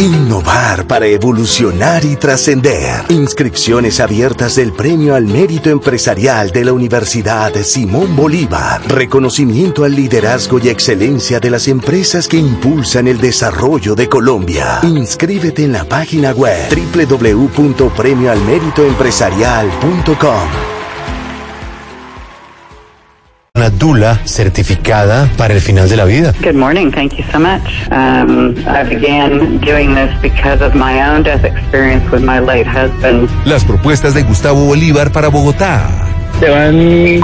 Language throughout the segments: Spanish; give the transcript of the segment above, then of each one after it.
Innovar para evolucionar y trascender. Inscripciones abiertas del Premio al Mérito Empresarial de la Universidad Simón Bolívar. Reconocimiento al liderazgo y excelencia de las empresas que impulsan el desarrollo de Colombia. Inscríbete en la página web www.premioalmeritoempresarial.com. Una dula certificada para el final de la vida. Good morning. Thank you so much. Um, I began doing this because of my own death experience with my late husband. Las propuestas de Gustavo Bolívar para Bogotá. Se van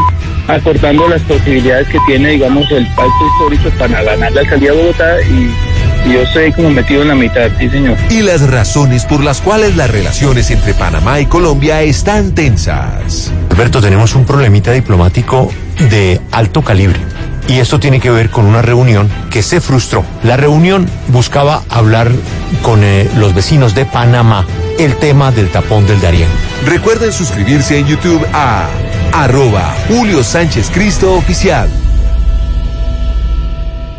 acortando las posibilidades que tiene, digamos, el pacto histórico para ganar la alcaldía de Bogotá y y yo estoy como metido en la mitad, sí señor. Y las razones por las cuales las relaciones entre Panamá y Colombia están tensas. Alberto, tenemos un problemita diplomático de alto calibre. Y esto tiene que ver con una reunión que se frustró. La reunión buscaba hablar con eh, los vecinos de Panamá el tema del tapón del Darién. Recuerden suscribirse en YouTube a arroba Julio Sánchez Cristo Oficial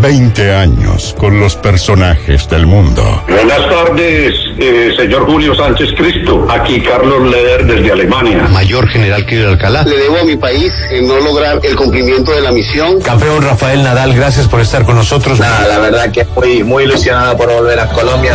20 años con los personajes del mundo. Buenas tardes, eh, señor Julio Sánchez Cristo. Aquí Carlos Leder desde Alemania. Mayor General Kirill Alcalá. Le debo a mi país en no lograr el cumplimiento de la misión. Campeón Rafael Nadal, gracias por estar con nosotros. Nada, la verdad que estoy muy ilusionado por volver a Colombia.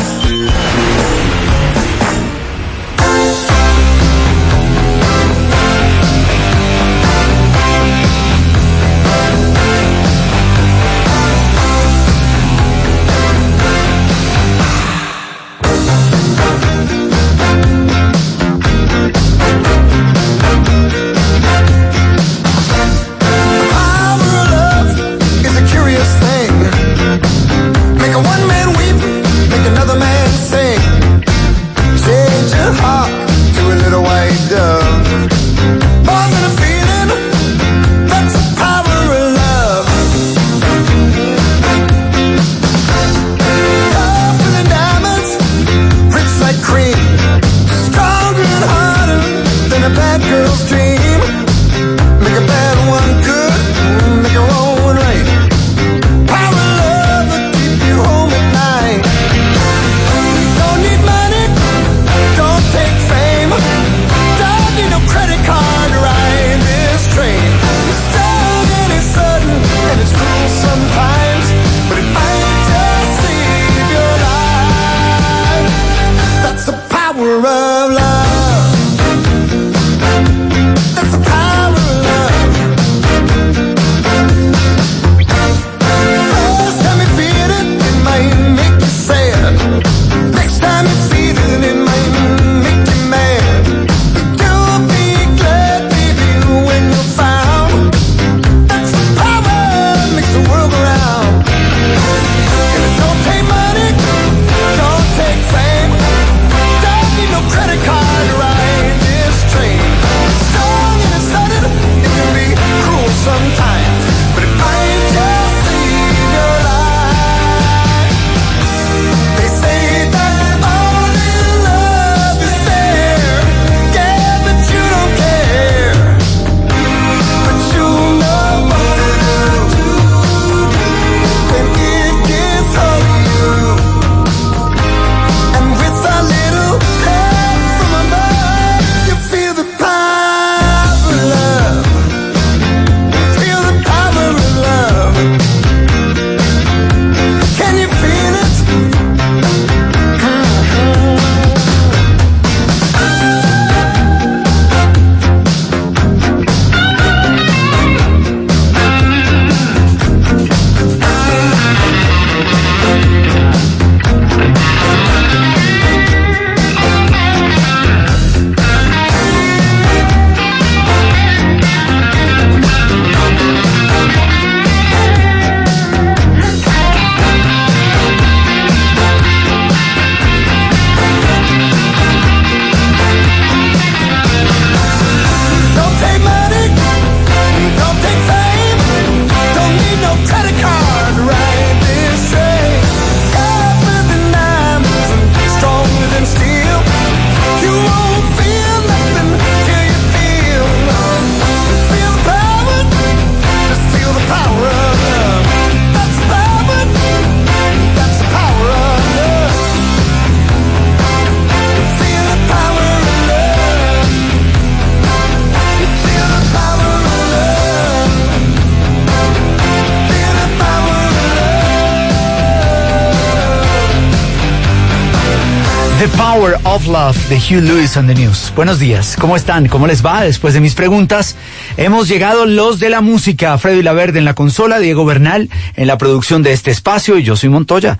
Power of Love de Hugh Lewis on the News. Buenos días, ¿cómo están? ¿Cómo les va? Después de mis preguntas, hemos llegado los de la música. Freddy Laverde en la consola, Diego Bernal en la producción de este espacio y yo soy Montoya.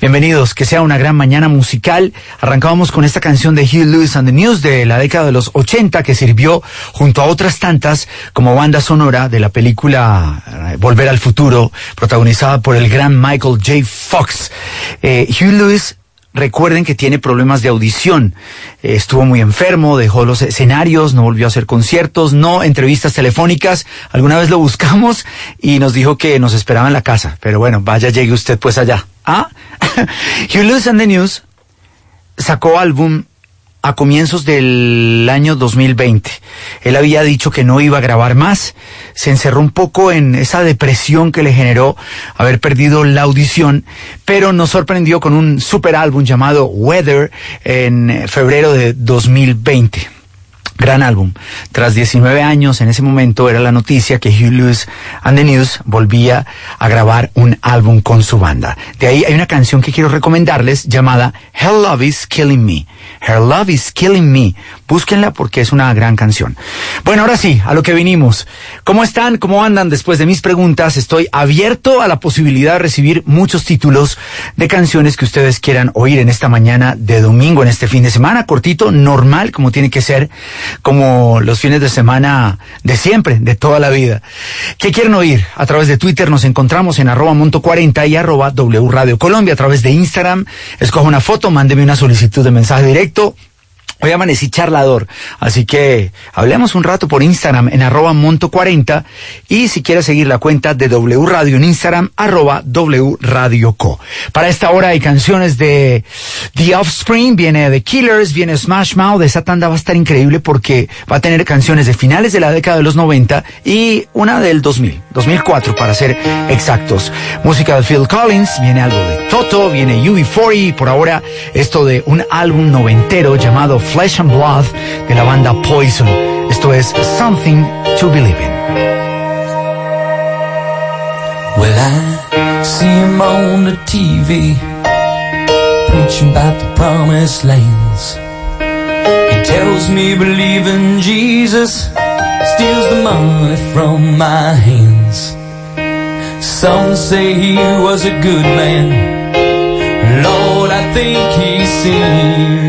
Bienvenidos, que sea una gran mañana musical. Arrancábamos con esta canción de Hugh Lewis on the News de la década de los 80 que sirvió junto a otras tantas como banda sonora de la película eh, Volver al Futuro, protagonizada por el gran Michael J. Fox. Eh, Hugh Lewis Recuerden que tiene problemas de audición. Eh, estuvo muy enfermo, dejó los escenarios, no volvió a hacer conciertos, no entrevistas telefónicas. Alguna vez lo buscamos y nos dijo que nos esperaba en la casa. Pero bueno, vaya, llegue usted pues allá. ¿Ah? Hugh Lewis and the News sacó álbum a comienzos del año 2020. Él había dicho que no iba a grabar más, se encerró un poco en esa depresión que le generó haber perdido la audición, pero nos sorprendió con un super álbum llamado Weather en febrero de 2020. Gran álbum. Tras 19 años, en ese momento era la noticia que Hugh Lewis and the News volvía a grabar un álbum con su banda. De ahí hay una canción que quiero recomendarles llamada Her Love is Killing Me. Her Love is Killing Me. Búsquenla porque es una gran canción. Bueno, ahora sí, a lo que vinimos. ¿Cómo están? ¿Cómo andan? Después de mis preguntas, estoy abierto a la posibilidad de recibir muchos títulos de canciones que ustedes quieran oír en esta mañana de domingo, en este fin de semana, cortito, normal, como tiene que ser, como los fines de semana de siempre, de toda la vida. ¿Qué quieren oír? A través de Twitter nos encontramos en arroba monto 40 y arroba W Radio Colombia. A través de Instagram, escoja una foto, mándeme una solicitud de mensaje directo Hoy amanecí charlador, así que hablemos un rato por Instagram en arroba monto40 y si quieres seguir la cuenta de W Radio en Instagram, arroba W Radio Co. Para esta hora hay canciones de The Offspring, viene The Killers, viene Smash Mouth, esa tanda va a estar increíble porque va a tener canciones de finales de la década de los 90 y una del 2000, 2004 para ser exactos. Música de Phil Collins, viene algo de Toto, viene UB40 y por ahora esto de un álbum noventero llamado Flesh and Blood de la banda Poison. Esto es Something to Believe in. Well, I see him on the TV preaching about the promised lands. He tells me believing Jesus steals the money from my hands. Some say he was a good man. Lord, I think he's seen.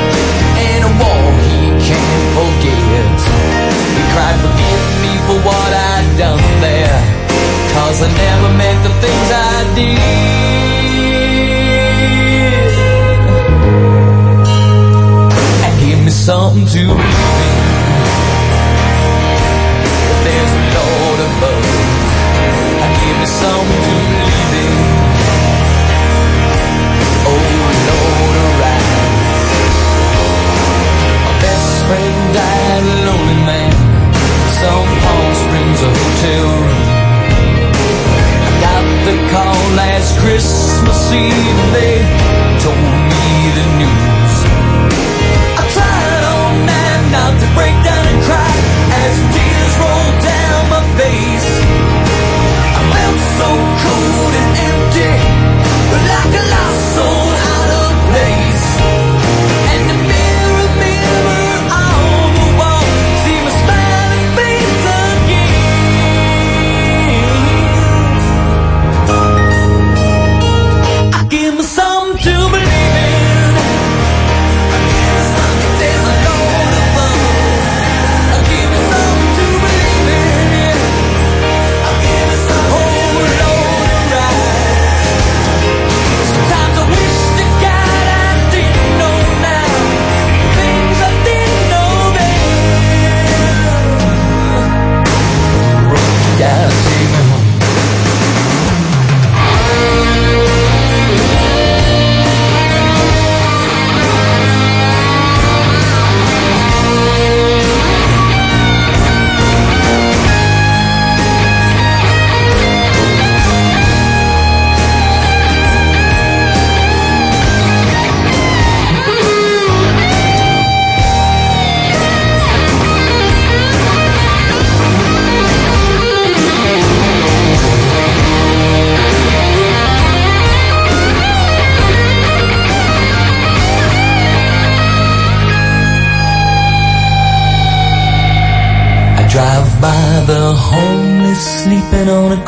can't forget He cried, forgive me for what I'd done there Cause I never meant the things I did. And give me something to believe in.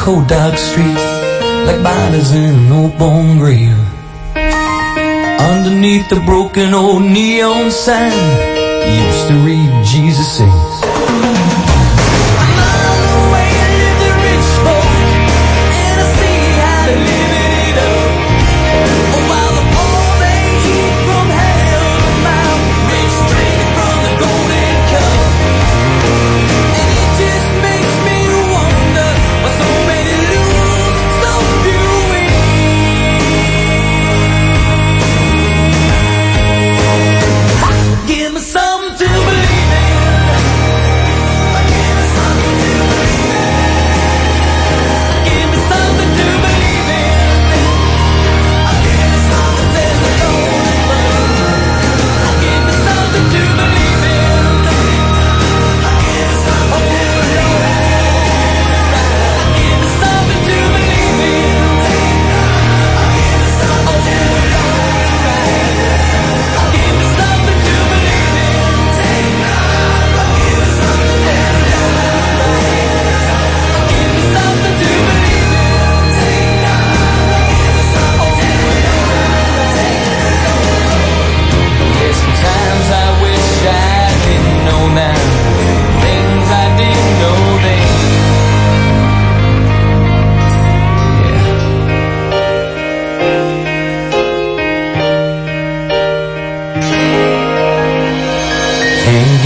cold dark street like bodies in an old bone grave. Underneath the broken old neon sign used to read Jesus sings.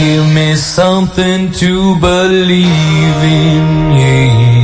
give me something to believe in. Yeah.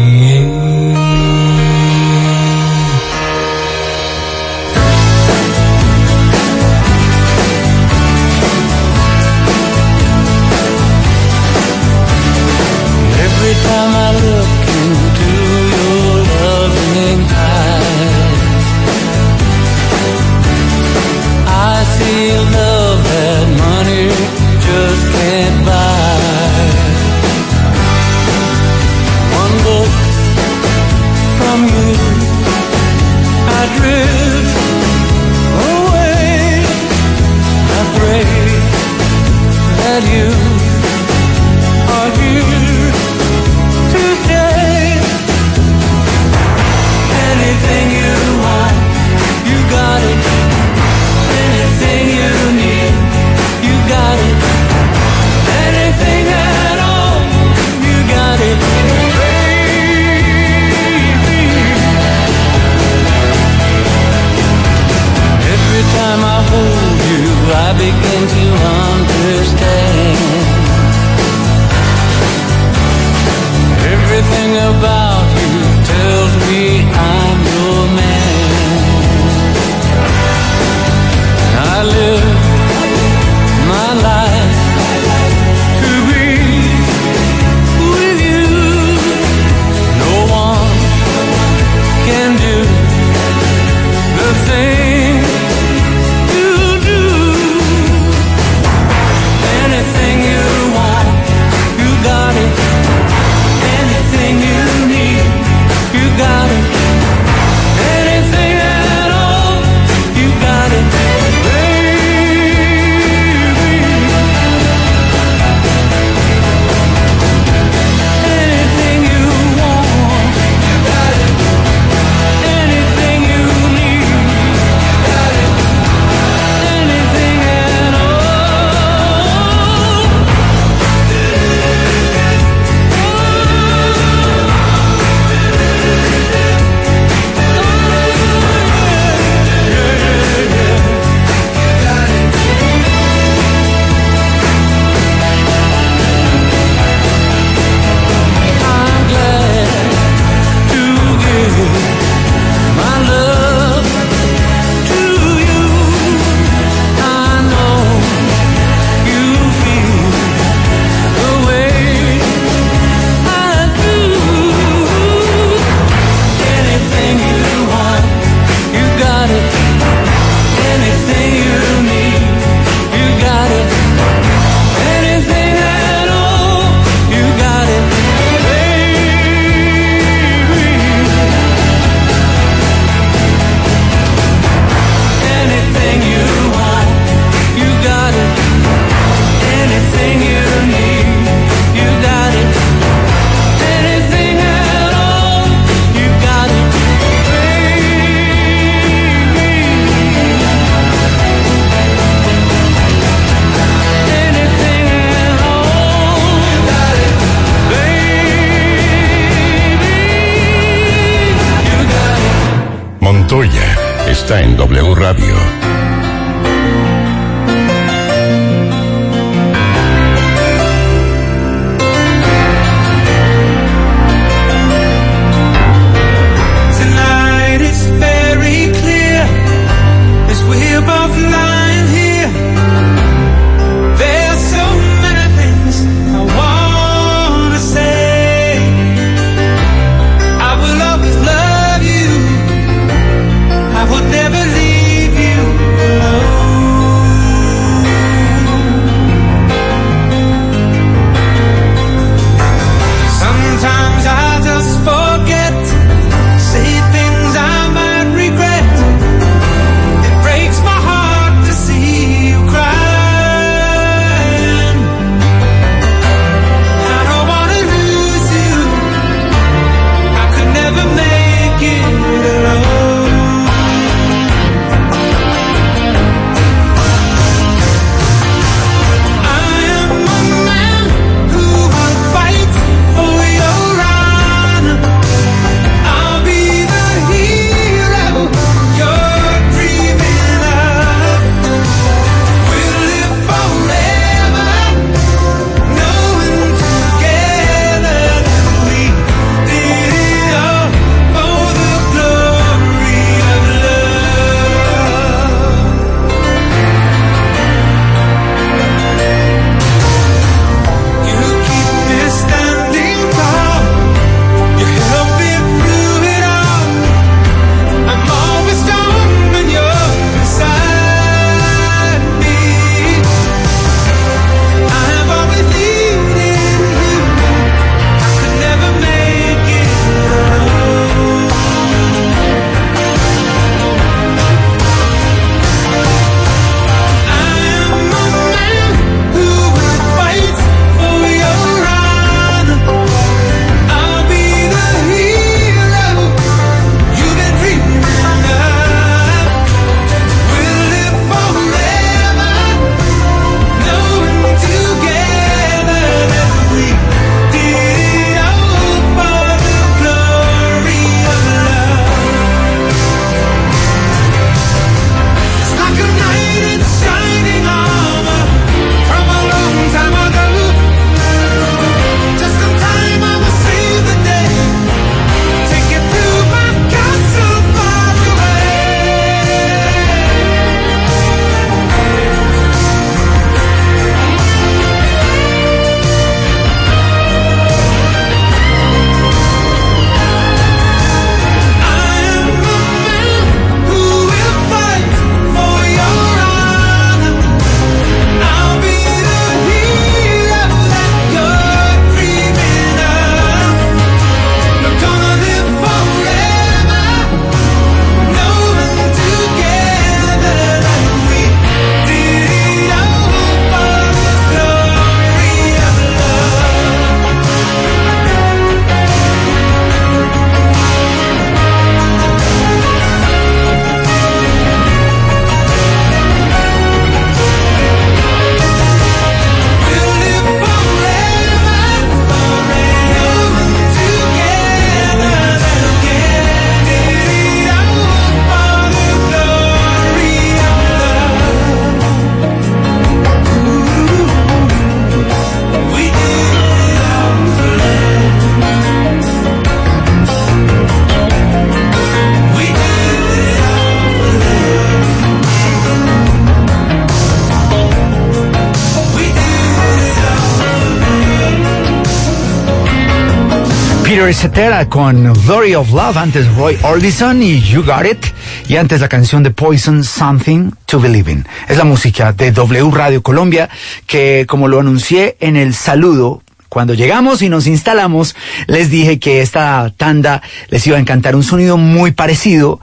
Warrior Cetera con Glory of Love, antes Roy Orbison y You Got It, y antes la canción de Poison, Something to Believe in. Es la música de W Radio Colombia, que como lo anuncié en el saludo cuando llegamos y nos instalamos, les dije que esta tanda les iba a encantar un sonido muy parecido,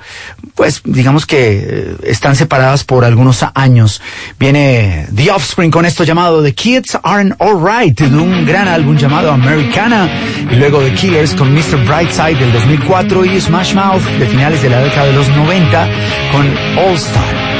pues digamos que eh, están separadas por algunos años. Viene The Offspring con esto llamado The Kids Aren't Alright, de un gran álbum llamado Americana, y luego The Killers con Mr. Brightside del 2004 y Smash Mouth de finales de la década de los 90 con All Star.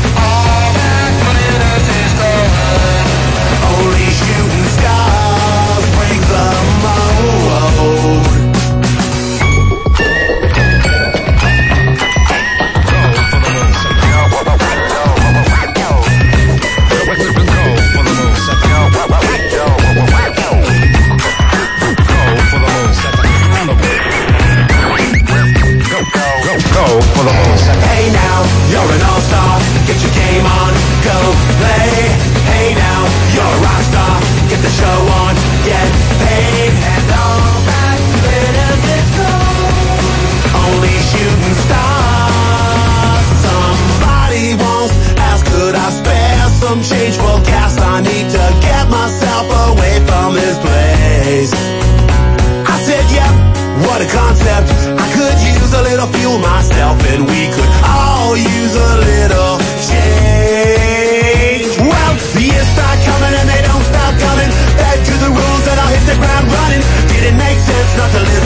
You're an all-star. Get your game on, go play. Hey now, you're a rock star. Get the show on, get paid. And all that glitters is gold. Only shooting stars. Somebody once asked, could I spare some change for gas? I need to get myself away from this place. I said, yep, what a concept. I could use a little fuel myself, and we could all use a little change. Well, the years start coming and they don't stop coming. Back to the rules and I'll hit the ground running. Didn't make sense not to live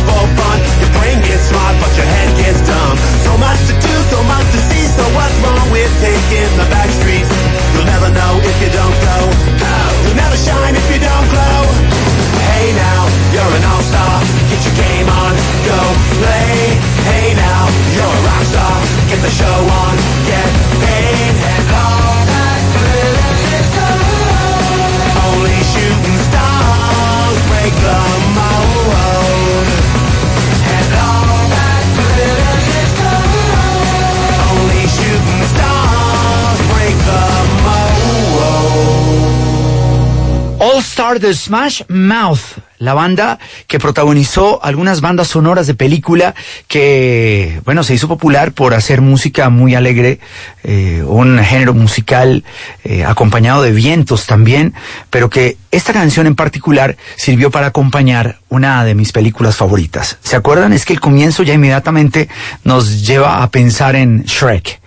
the show on, get paid. And all that glitters is gold. Only shooting stars break the mold. And all that glitters is gold. Only shooting stars break the mold. All Star The Smash Mouth, la banda que protagonizó algunas bandas sonoras de película que, bueno, se hizo popular por hacer música muy alegre, eh, un género musical eh, acompañado de vientos también, pero que esta canción en particular sirvió para acompañar una de mis películas favoritas. ¿Se acuerdan? Es que el comienzo ya inmediatamente nos lleva a pensar en Shrek.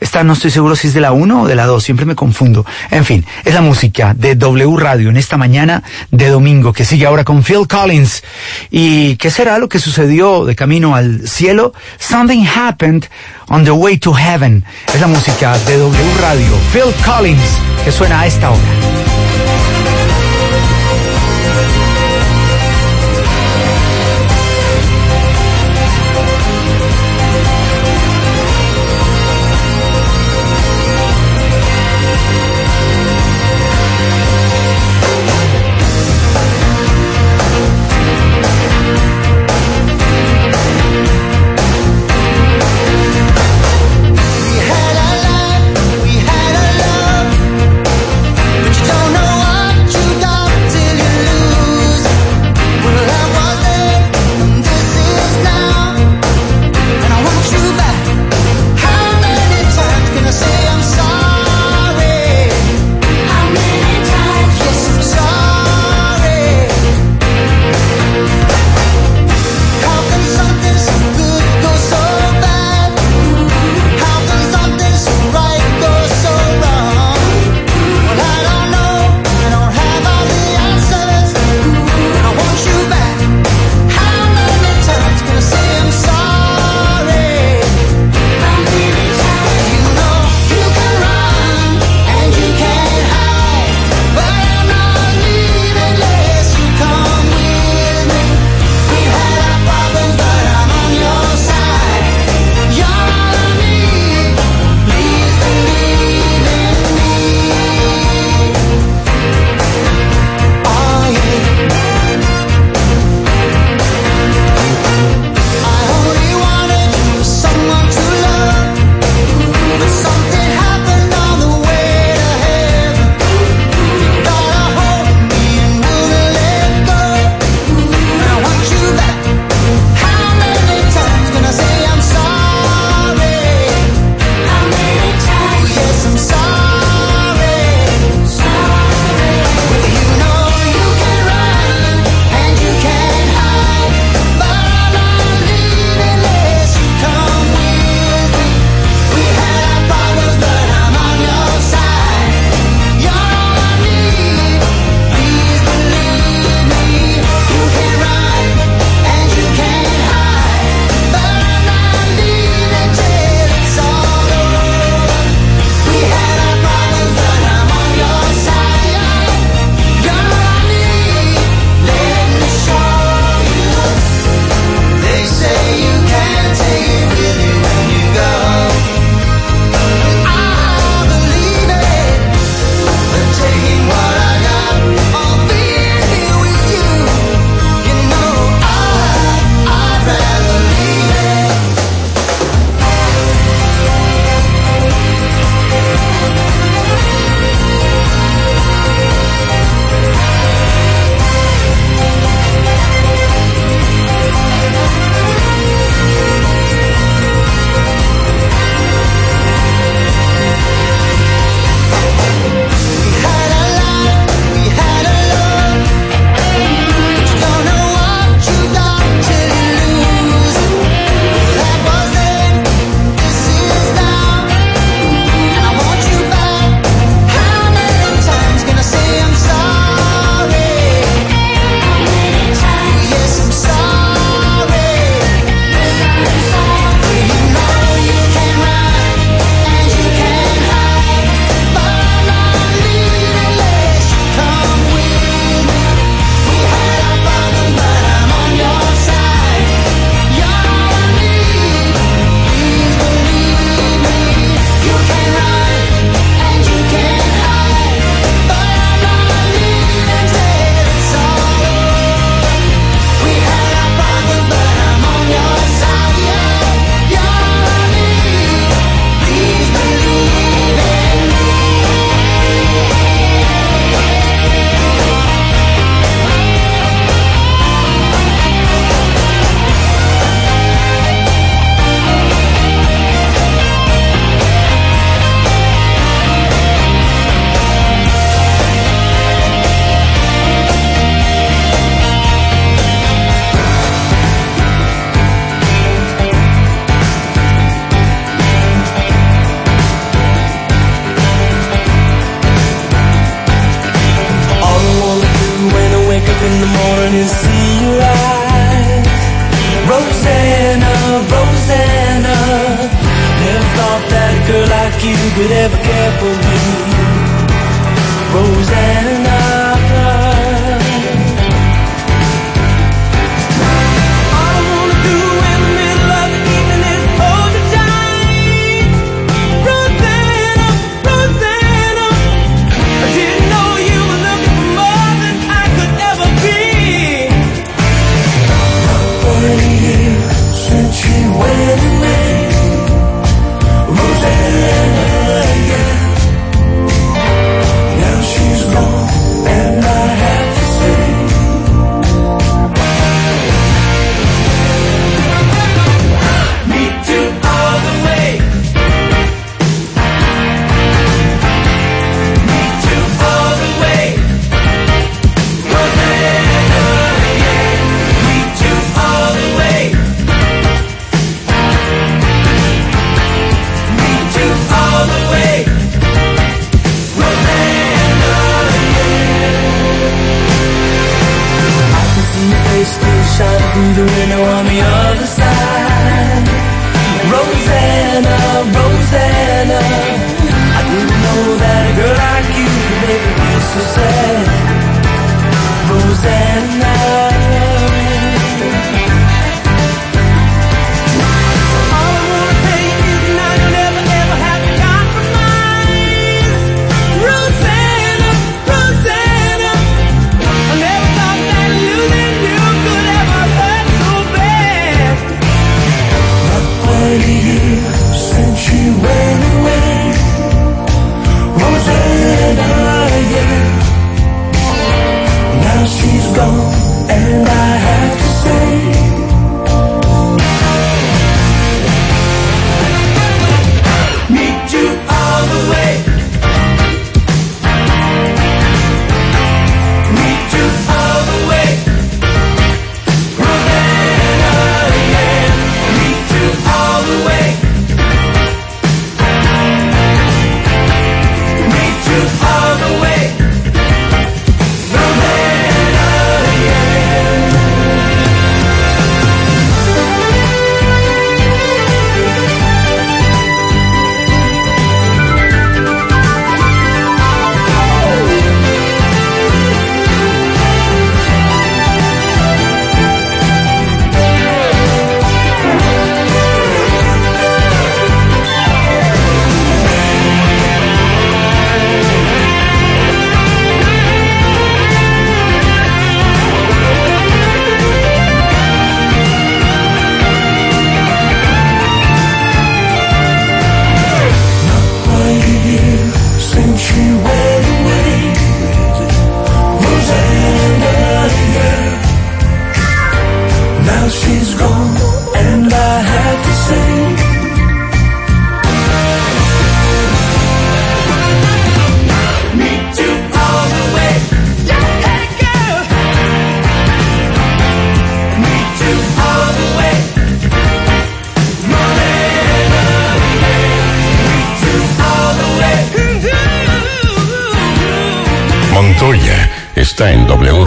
Esta no estoy seguro si es de la 1 o de la 2, siempre me confundo. En fin, es la música de W Radio en esta mañana de domingo que sigue ahora con Phil Collins. ¿Y qué será lo que sucedió de camino al cielo? Something happened on the way to heaven. Es la música de W Radio. Phil Collins, que suena a esta hora. Está en W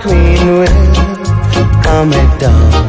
queen will come at dawn.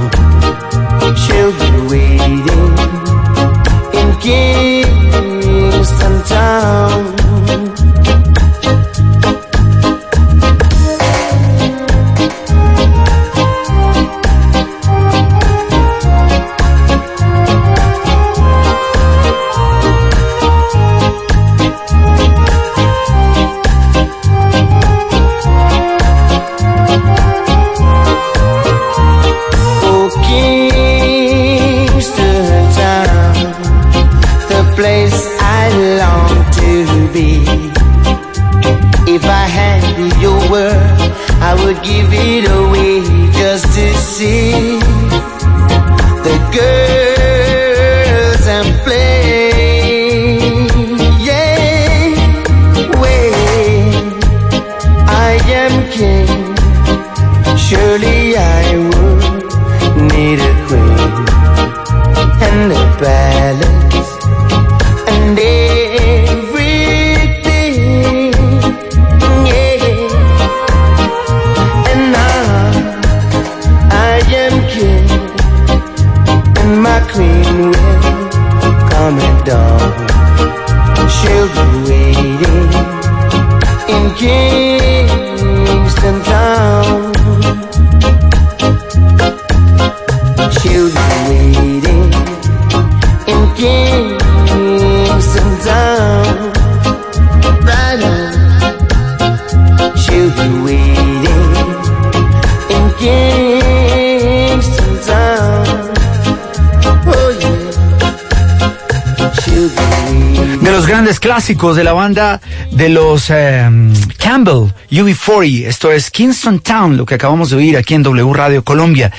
De los grandes clásicos de la banda de los eh, Campbell, UB40. Esto es Kingston Town, lo que acabamos de oír aquí en W Radio Colombia.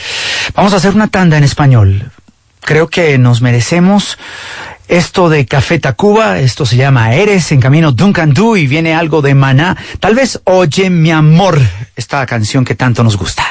Vamos a hacer una tanda en español. Creo que nos merecemos esto de Café Tacuba. Esto se llama Eres en camino Duncan Du y viene algo de Maná. Tal vez Oye mi amor, esta canción que tanto nos gusta.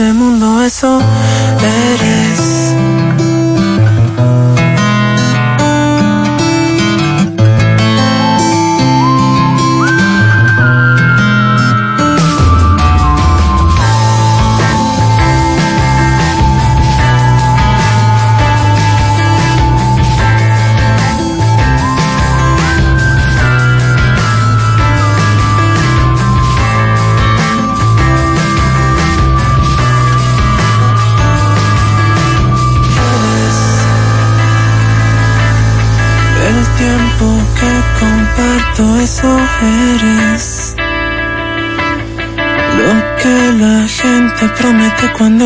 Este mundo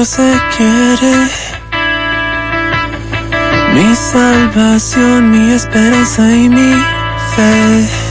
cuando se quiere. Mi salvación, mi esperanza y mi fe.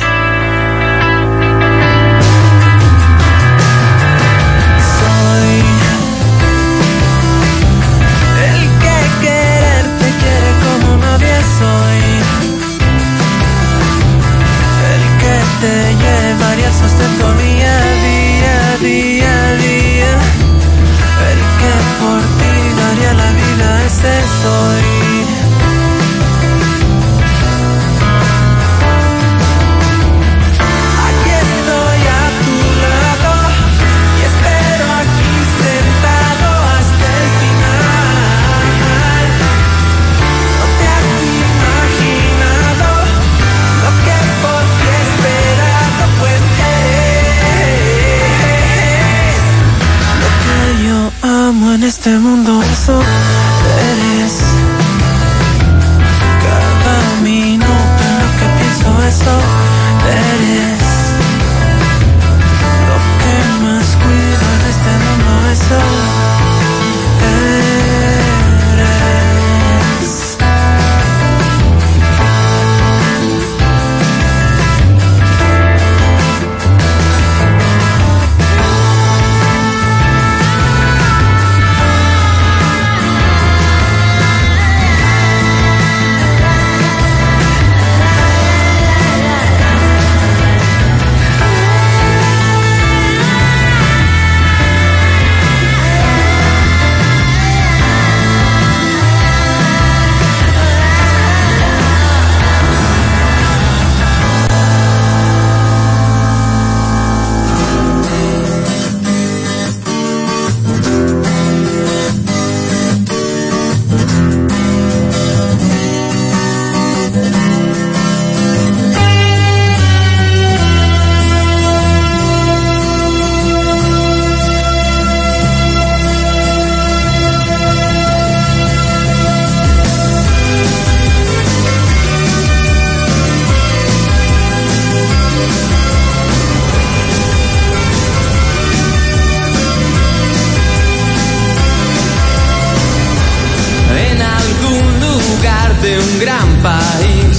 algún lugar de un gran país.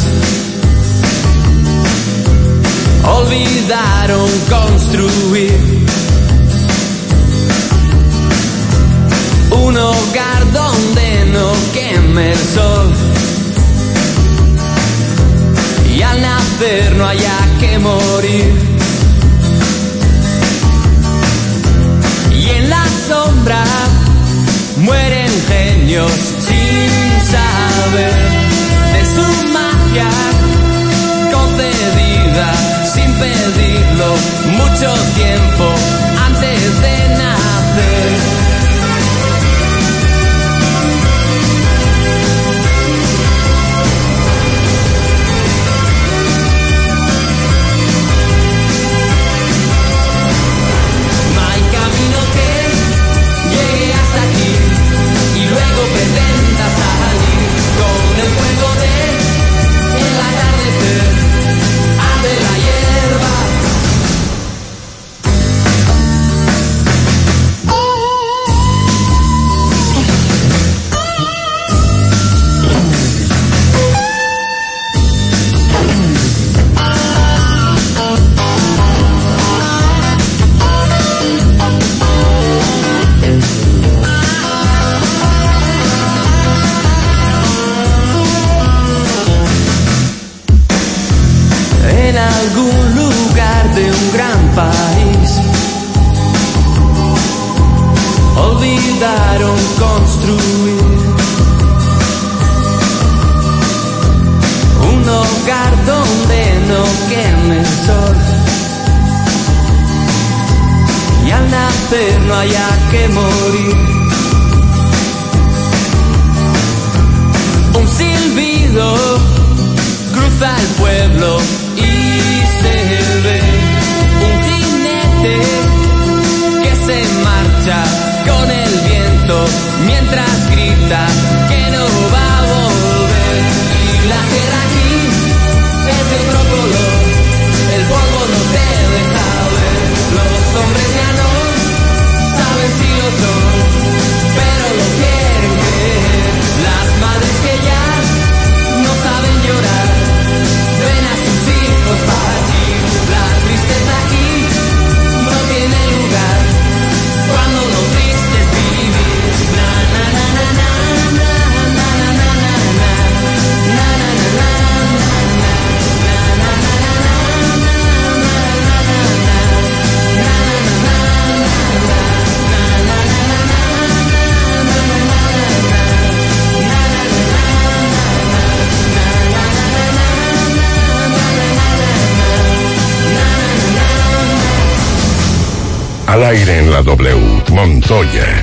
Olvidaron construir un hogar donde no queme el sol. Y al nacer no haya que morir. Y en la sombra mueren genios saber de su magia concedida sin pedirlo mucho tiempo antes de nacer. El fuego no haya que morir. Un silbido cruza el pueblo y se ve un jinete que se marcha con el viento mientras grita que no va a volver. Y la tierra aquí es de otro color, el polvo no te deja ver. Los hombres Al aire en la W, Montoya.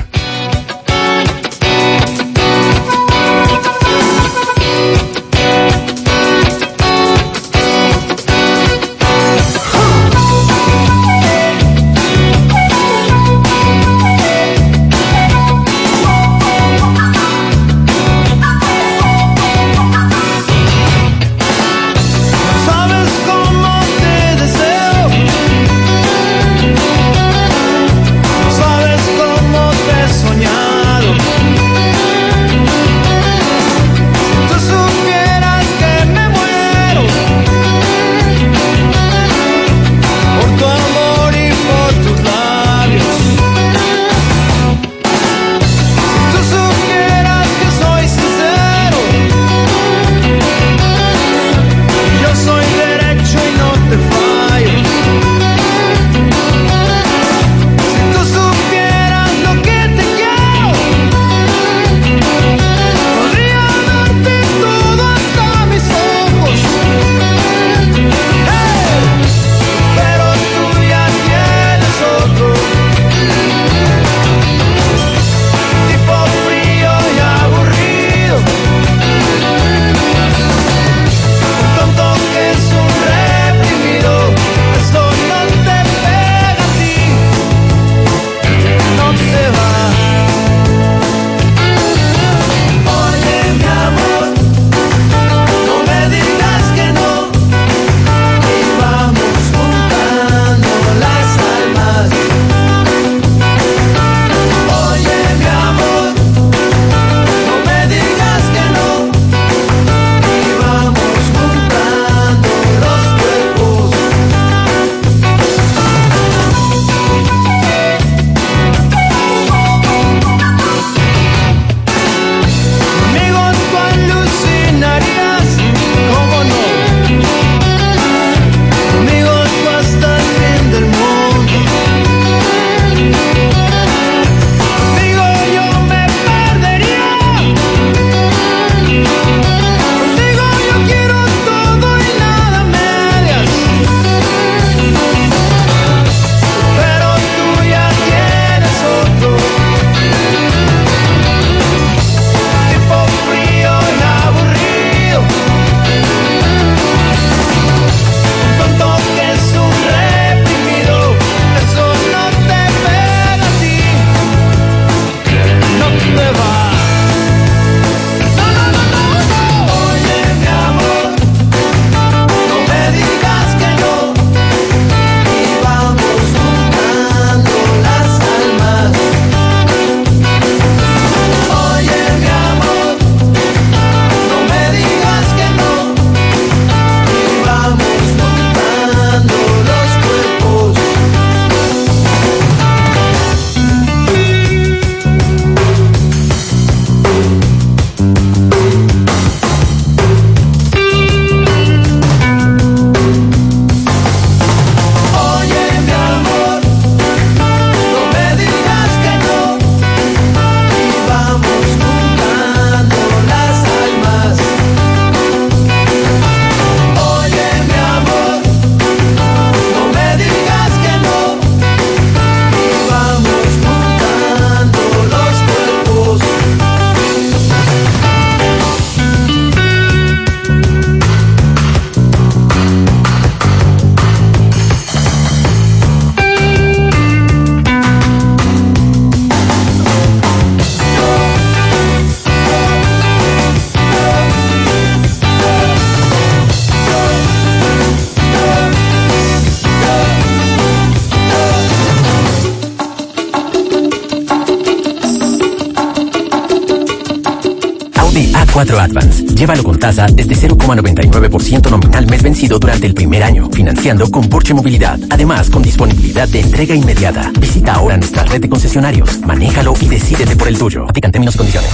Tasa desde 0,99% nominal mes vencido durante el primer año, financiando con Porsche Movilidad. Además, con disponibilidad de entrega inmediata. Visita ahora nuestra red de concesionarios, manéjalo y decídete por el tuyo. Aplican términos y condiciones.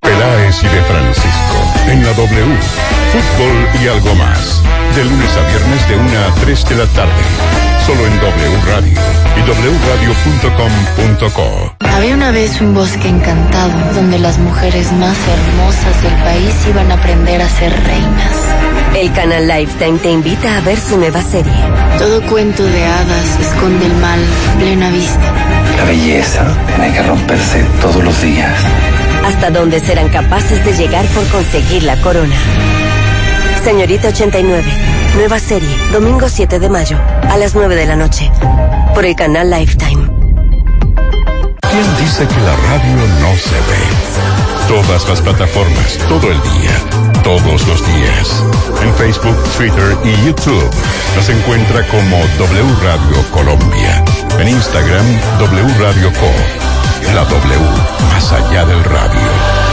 Peláez y de Francisco. En la W. Fútbol y algo más. De lunes a viernes de 1 a 3 de la tarde. En W Radio y wradio.com.co. Había una vez un bosque encantado donde las mujeres más hermosas del país iban a aprender a ser reinas. El canal Lifetime te invita a ver su nueva serie. Todo cuento de hadas esconde el mal a plena vista. La belleza tiene que romperse todos los días. Hasta donde serán capaces de llegar por conseguir la corona. Señorita 89, nueva serie, domingo 7 de mayo, a las 9 de la noche, por el canal Lifetime. ¿Quién dice que la radio no se ve? Todas las plataformas, todo el día, todos los días. En Facebook, Twitter y YouTube nos encuentra como W Radio Colombia. En Instagram, W Radio Co. La W, más allá del radio.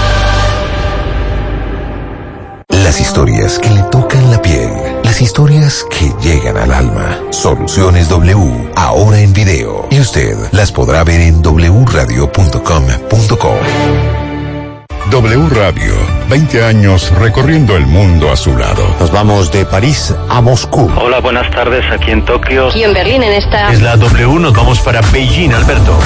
Las historias que le tocan la piel. Las historias que llegan al alma. Soluciones W, ahora en video. Y usted las podrá ver en wradio.com.co. W Radio, 20 años recorriendo el mundo a su lado. Nos vamos de París a Moscú. Hola, buenas tardes, aquí en Tokio. Y en Berlín en esta... Es la W, nos vamos para Beijing, Alberto.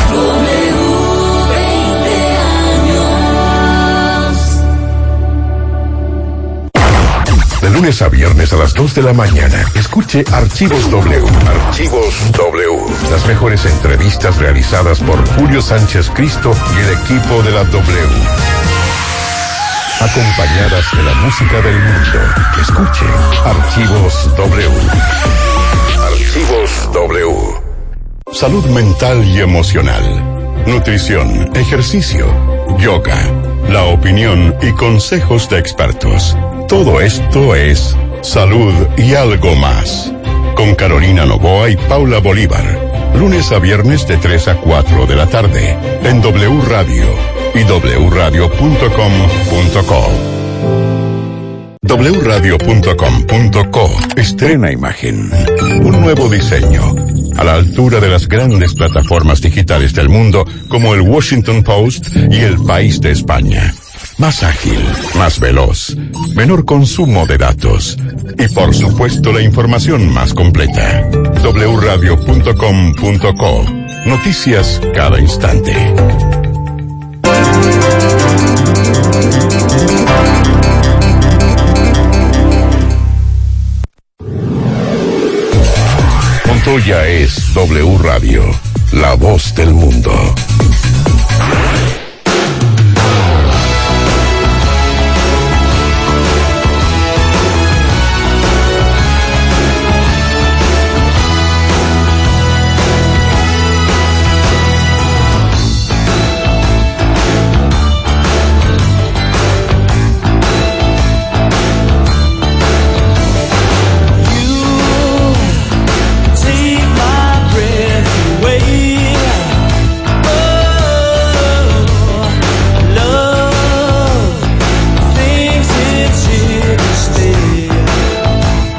De lunes a viernes a las 2 de la mañana, escuche Archivos W. Archivos W. Las mejores entrevistas realizadas por Julio Sánchez Cristo y el equipo de la W. Acompañadas de la música del mundo. Escuche Archivos W. Archivos W. Salud mental y emocional. Nutrición, ejercicio, yoga, la opinión y consejos de expertos. Todo esto es salud y algo más. Con Carolina Novoa y Paula Bolívar. Lunes a viernes de 3 a 4 de la tarde. En W Radio y wradio.com.co. wradio.com.co estrena imagen. Un nuevo diseño. A la altura de las grandes plataformas digitales del mundo como el Washington Post y el País de España. Más ágil, más veloz, menor consumo de datos y por supuesto la información más completa. wradio.com.co Noticias cada instante. Montoya es W Radio, la voz del mundo.